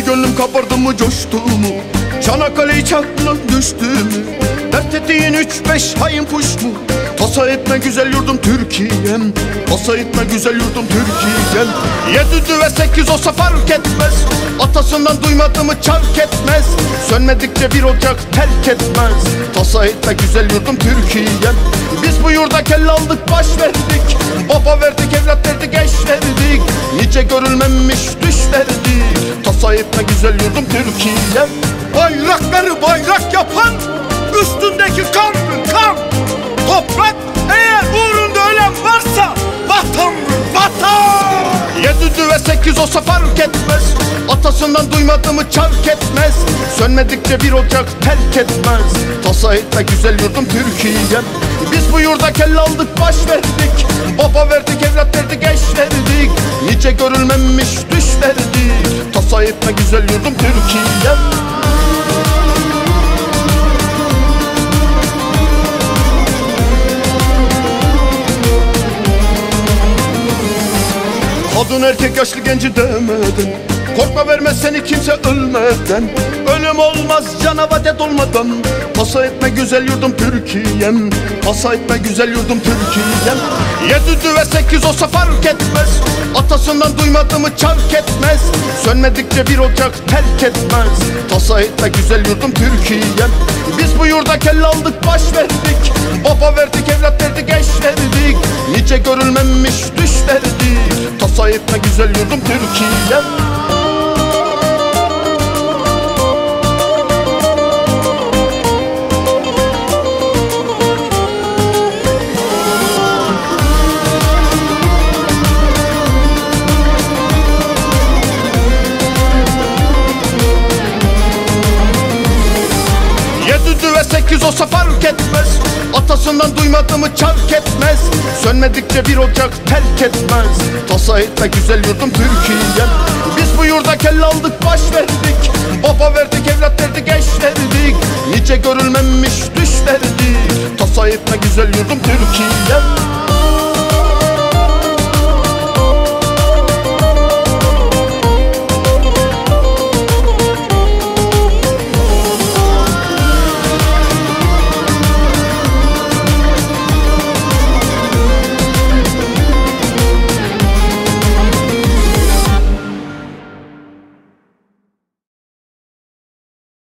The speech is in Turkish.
gönlüm kabardı mı coştu mu? Çanakkale çaklına düştü mü? Dert ettiğin üç beş hayın kuş mu? Tasa etme güzel yurdum Türkiye'm. Tasa etme güzel yurdum Türkiye'm. Yedi düve sekiz olsa fark etmez. Atasından duymadı mı çark etmez. Sönmedikçe bir ocak terk etmez. Tasa etme güzel yurdum Türkiye'm. Biz bu yurda kelle aldık baş verdik. Baba verdik evlat verdik eş verdik. Nice görülmemiş düş verdik Tasa etme güzel yurdum Türkiye'm. Bayrakları bayrak yapan üstündeki kan Düve sekiz olsa fark etmez. Atasından duymadı mı çark etmez. Sönmedikçe bir ocak terk etmez. Tasa etme güzel yurdum Türkiye'm Biz bu yurda kelle aldık baş verdik. Baba verdik evlat verdik eş verdik. Nice görülmemiş düş verdik Tasa etme güzel yurdum Türkiye'm Kadın erkek yaşlı genci demeden Korkma vermez seni kimse ölmeden. Ölüm olmaz cana vadet olmadan. Tasa etme güzel yurdum Türkiye'm. Tasa etme güzel yurdum Türkiye'm. Yedi düve sekiz olsa fark etmez. Atasından duymadı mı çark etmez. Sönmedikçe bir ocak terk etmez. Tasa etme güzel yurdum Türkiye'm. Biz bu yurda kelle aldık baş verdik. Baba verdik evlat verdik eş verdik. Nice görülmemiş düş verdik Tasa etme güzel yurdum Türkiye'm Yedi düve sekiz olsa fark etmez. Atasından duymadı mı çark etmez. Sönmedikçe bir ocak terk etmez. Tasa etme güzel yurdum Türkiye'm Biz bu yurda kelle aldık baş verdik. Baba verdik evlat verdik eş verdik. Nice görülmemiş düş verdik Tasa etme güzel yurdum Türkiye'm